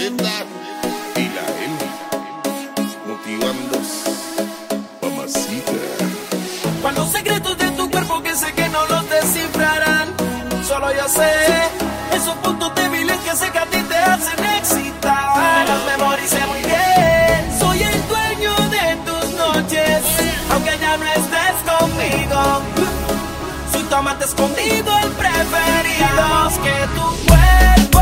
Z y la M. Motivándose, mamacita. Para los secretos de tu cuerpo que sé que no los descifrarán. Solo yo sé esos puntos débiles que sé que a ti te hacen excitar. Los memoricé muy bien. Soy el dueño de tus noches, aunque ya no estés conmigo. Soy tu escondido, el preferido. Que tu cuerpo.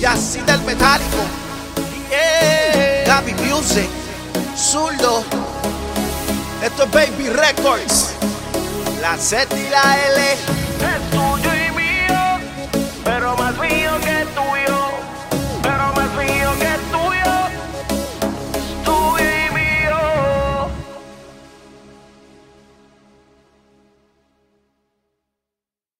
Y así del metálico. Yeah. Gaby Music. Zurdo. Esto es Baby Records. La Z y la L.